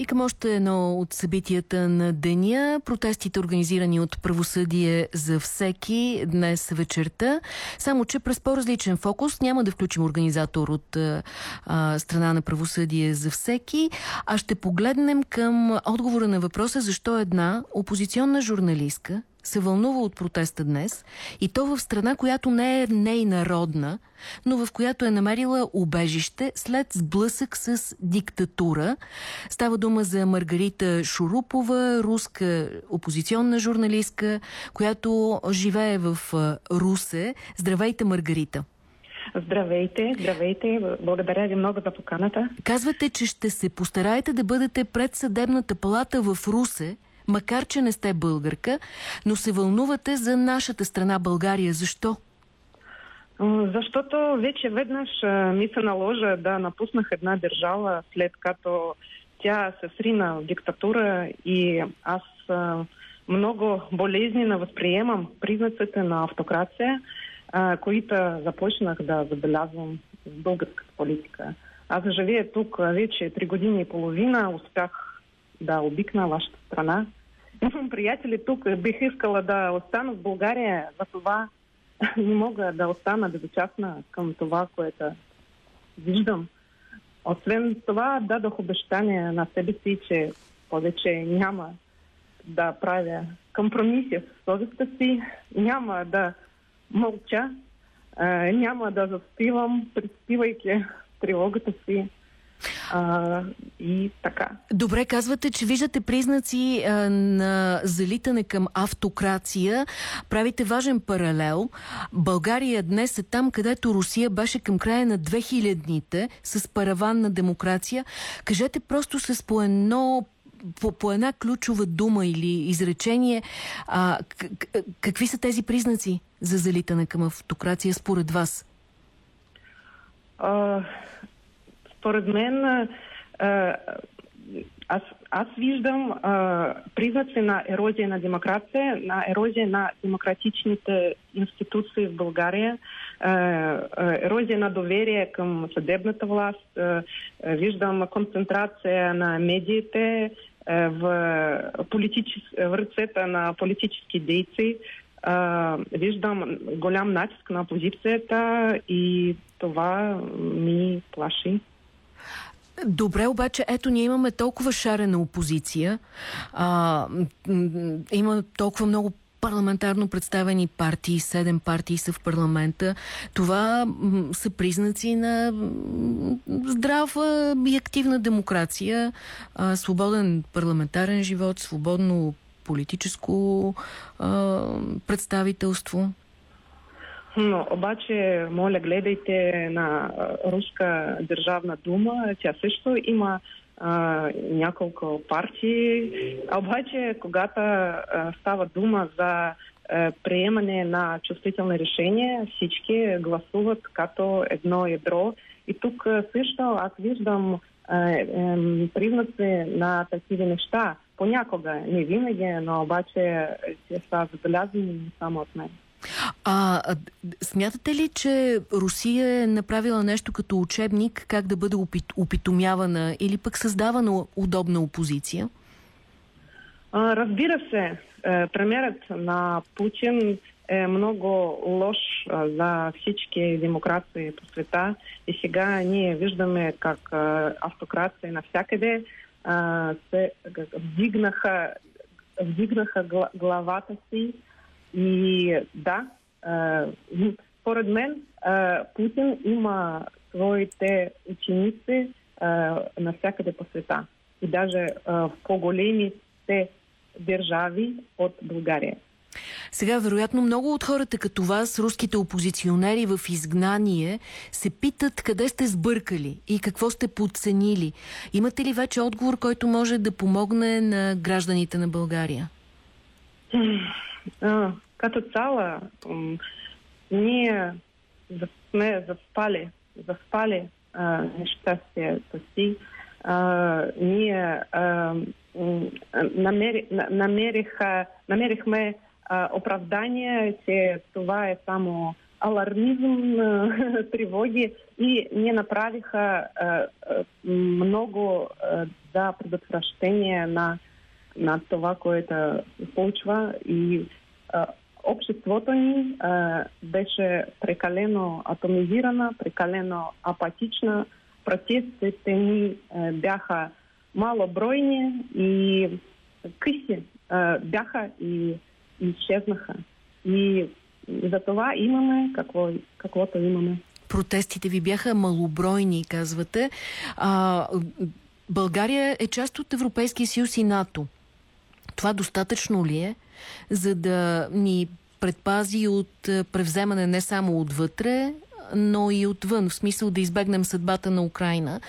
И към още едно от събитията на деня, протестите организирани от правосъдие за всеки днес вечерта, само че през по-различен фокус. Няма да включим организатор от а, страна на правосъдие за всеки, а ще погледнем към отговора на въпроса защо една опозиционна журналистка се вълнува от протеста днес и то в страна, която не е нейнародна, но в която е намерила убежище след сблъсък с диктатура. Става дума за Маргарита Шурупова, руска опозиционна журналистка, която живее в Русе. Здравейте, Маргарита! Здравейте, здравейте. Благодаря ви много за поканата. Казвате, че ще се постараете да бъдете пред съдебната палата в Русе, макар че не сте българка, но се вълнувате за нашата страна България. Защо? Защото вече веднъж ми се наложа да напуснах една държава, след като тя се срина в диктатура и аз много болезнено възприемам признаците на автокрация, които започнах да забелязвам в българската политика. Аз живея тук вече три години и половина, успях да обикна вашата страна. Имам приятели тук, бих искала да остана в България, за това не мога да остана безучастна към това, което виждам. Освен това, дадох обещание на себе си, че повече няма да правя компромиси с совестта си, няма да мълча, няма да заспивам, приспивайки тревогата си а, и така. Добре, казвате, че виждате признаци а, на залитане към автокрация. Правите важен паралел. България днес е там, където Русия беше към края на 2000-ните с параван на демокрация. Кажете просто с по едно по, по една ключова дума или изречение, а, какви са тези признаци за залитане към автокрация според вас? А, според мен а, аз, аз виждам а, признаци на ерозия на демокрация, на ерозия на демократичните институции в България, а, ерозия на доверие към съдебната власт, а, виждам концентрация на медиите в, политичес... в ръцете на политически дейци, а, виждам голям натиск на опозицията и това ми плаши. Добре, обаче, ето ние имаме толкова шарена опозиция, а, има толкова много парламентарно представени партии, седем партии са в парламента. Това са признаци на здрава и активна демокрация, а, свободен парламентарен живот, свободно политическо а, представителство. Но обаче, моля, гледайте на Руска държавна дума. Тя също има а, няколко партии. Обаче, когато а, става дума за приемане на чувствителни решения, всички гласуват като едно ядро. И тук също аз виждам признаци на такива неща. Понякога, не винаги, но обаче те са забелязани само от мен. А, смятате ли, че Русия е направила нещо като учебник как да бъде опит, опитомявана или пък създавана удобна опозиция? А, разбира се, е, премерът на Путин е много лош за всички демокрации по света и сега ние виждаме как автокрации навсякъде се вдигнаха, вдигнаха главата си и да, според мен Путин има своите ученици навсякъде по света. И даже в по-големите държави от България. Сега, вероятно, много от хората като вас, руските опозиционери в изгнание, се питат къде сте сбъркали и какво сте подценили. Имате ли вече отговор, който може да помогне на гражданите на България? Като цяло, ние сме заспали, заспали а, нещастието си. А, ние а, намери, намериха, намерихме а, оправдание, че това е само алармизъм, тревоги и не направиха а, много а, за предотвращение на, на това, което случва и а, обществото ни а, беше прекалено атомизирана, прекалено апатична. Протестите ни а, бяха малобройни и къси а, бяха и изчезнаха. И за това имаме какво, каквото имаме. Протестите ви бяха малобройни, казвате. А, България е част от Европейския съюз и НАТО. Това достатъчно ли е, за да ни предпази от превземане не само отвътре, но и отвън, в смисъл да избегнем съдбата на Украина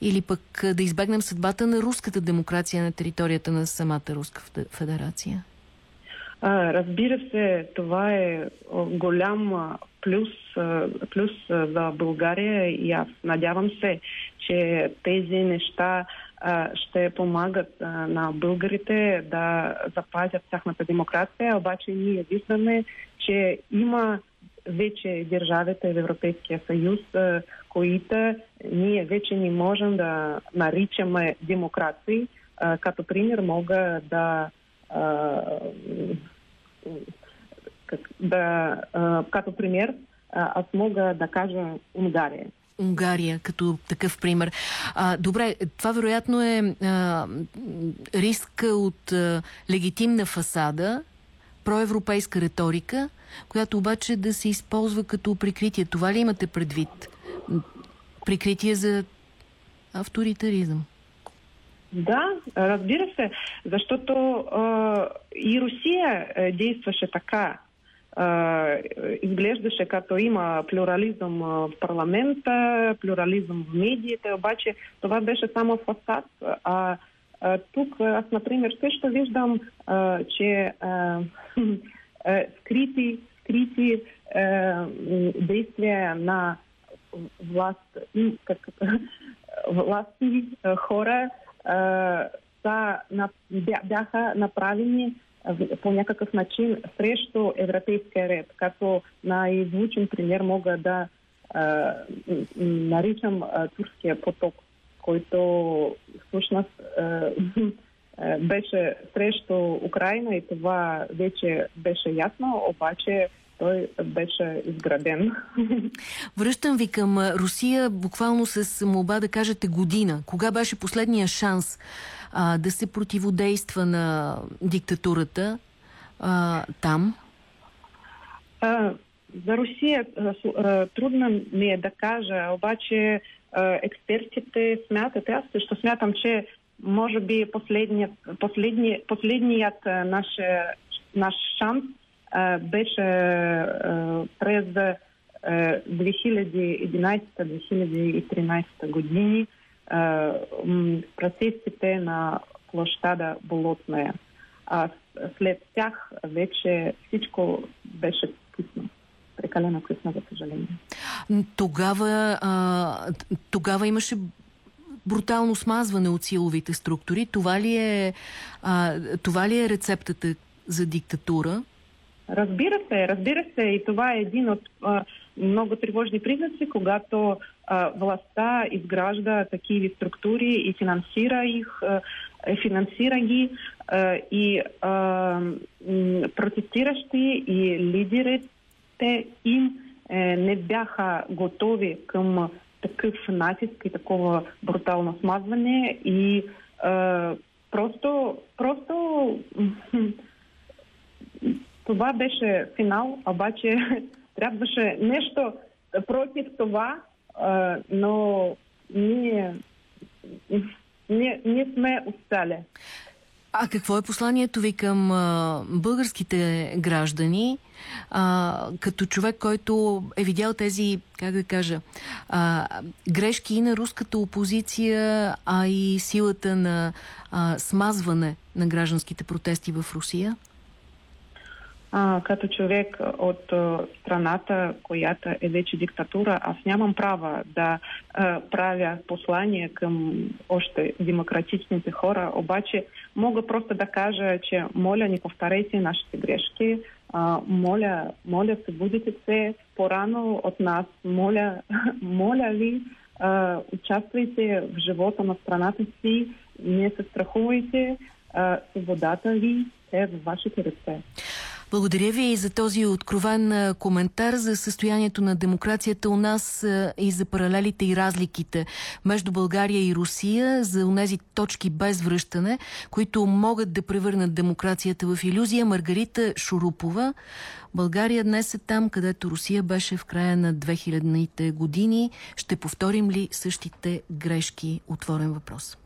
или пък да избегнем съдбата на руската демокрация на територията на самата Руска федерация? А, разбира се, това е голям плюс, плюс за България и аз надявам се, че тези неща ще помагат на българите да запазят тяхната демокрация, обаче ние виждаме, че има вече държавите в Европейския съюз, които ние вече не можем да наричаме демокрации. Като пример мога да да, като пример, аз мога да кажа Унгария. Унгария като такъв пример. А, добре, това вероятно е а, риск от а, легитимна фасада, проевропейска риторика, която обаче да се използва като прикритие. Това ли имате предвид? Прикритие за авторитаризъм? Да, разбира се, защото а, и Русия действаше така. Изглеждаше като има плюрализъм в парламента, плюрализъм в медиите, обаче това беше само фасад. А, тук аз, например, също виждам, че скрити, скрити действия на власт, как, властни хора са, бяха направени по някакъв начин срещу европейския ред, като най-звучен пример мога да наричам турския поток, който всъщност беше срещу Украина и това вече беше ясно, обаче той беше изграден. Връщам ви към Русия буквално с молба да кажете година. Кога беше последния шанс а, да се противодейства на диктатурата а, там? А, за Русия а, трудно ми е да кажа, обаче а, експертите смятат, аз също смятам, че може би последният, последният, последният наш, наш шанс беше през 2011-2013 години процесите на площада Болотная. А след тях вече всичко беше късно. Прекалено късно, за съжаление. Тогава, а, тогава имаше брутално смазване от силовите структури. Това ли е, а, това ли е рецептата за диктатура? Разбира се, разбира се. И това е един от а, много тревожни признаци, когато а, властта изгражда такива структури и финансира их, а, финансира ги а, и а, протестиращи и лидерите им е, не бяха готови към такъв натиск и такова брутално смазване и а, просто, просто това беше финал, обаче трябваше нещо против това, но ние, ние, ние сме остали. А какво е посланието ви към а, българските граждани, а, като човек, който е видял тези, как да кажа, а, грешки и на руската опозиция, а и силата на а, смазване на гражданските протести в Русия? А, като човек от а, страната, която е вече диктатура, аз нямам права да а, правя послание към още демократичните хора, обаче мога просто да кажа, че моля не повторяйте нашите грешки, а, моля, моля, събудите се по-рано от нас, моля, моля ви, а, участвайте в живота на страната си, не се страхувайте, а, свободата ви е в вашите ръце. Благодаря ви за този откровен коментар за състоянието на демокрацията у нас и за паралелите и разликите между България и Русия, за тези точки без връщане, които могат да превърнат демокрацията в иллюзия. Маргарита Шурупова. България днес е там, където Русия беше в края на 2000-те години. Ще повторим ли същите грешки? Отворен въпрос.